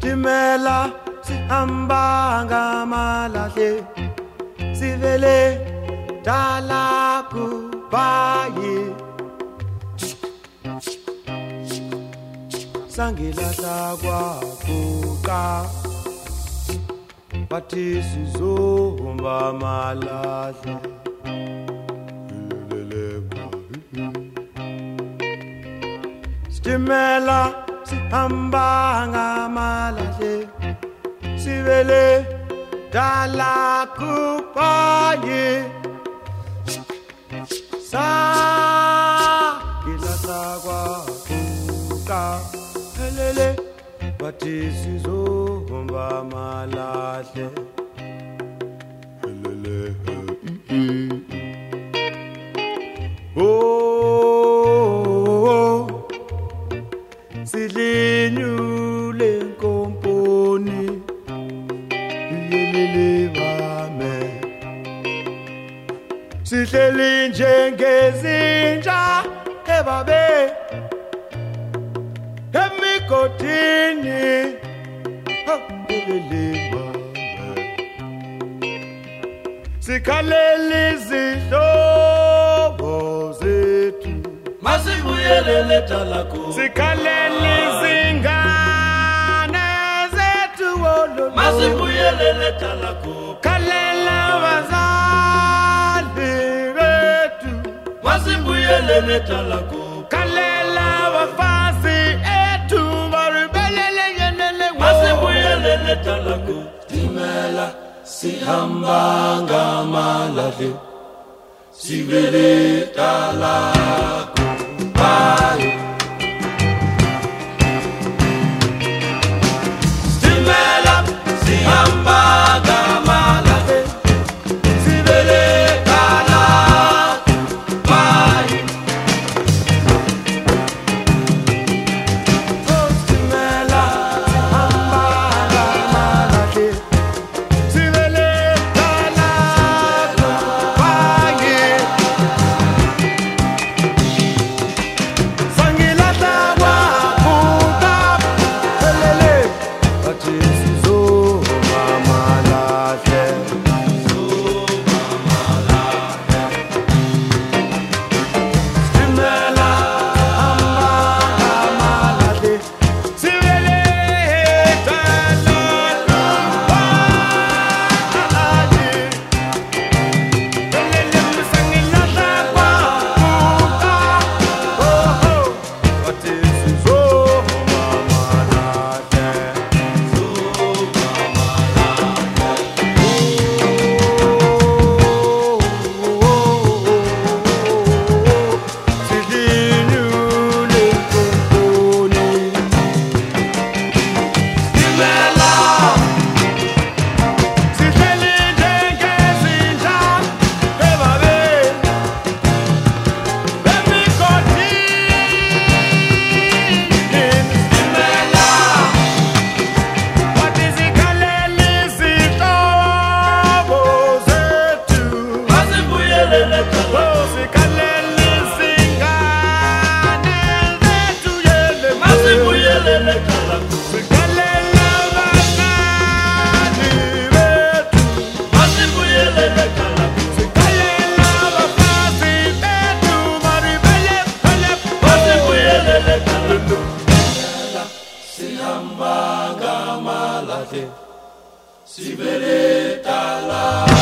Stimela sihamba ngamalahle sivele dala kubaye sangilahla kwakuqa bathi sizohamba malahle Stimela sihamba ngamalahle sivele dala kubaye sa kilahla kwakuqa helele bathi sizohamba malahle helele oh, eh, eh. silinyu lenkomponi uyelele bame. Sihleli njengezinja ebabe emigodini. Uyelele bame. Sikhaleli izidlobo zethu. Masibuye dala ku sikhalela izingane zethu oh wololo masibuyelele dala ku khalela abazali bethu. Masibuyelele dala ku khalela abafazi ethu baribelele yenele oh. masibuyelele dala ku dimela sihamba ngamalahle sivele sivele dala